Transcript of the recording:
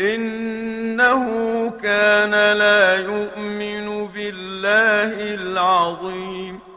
إنه كان لا يؤمن بالله العظيم.